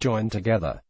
joined together.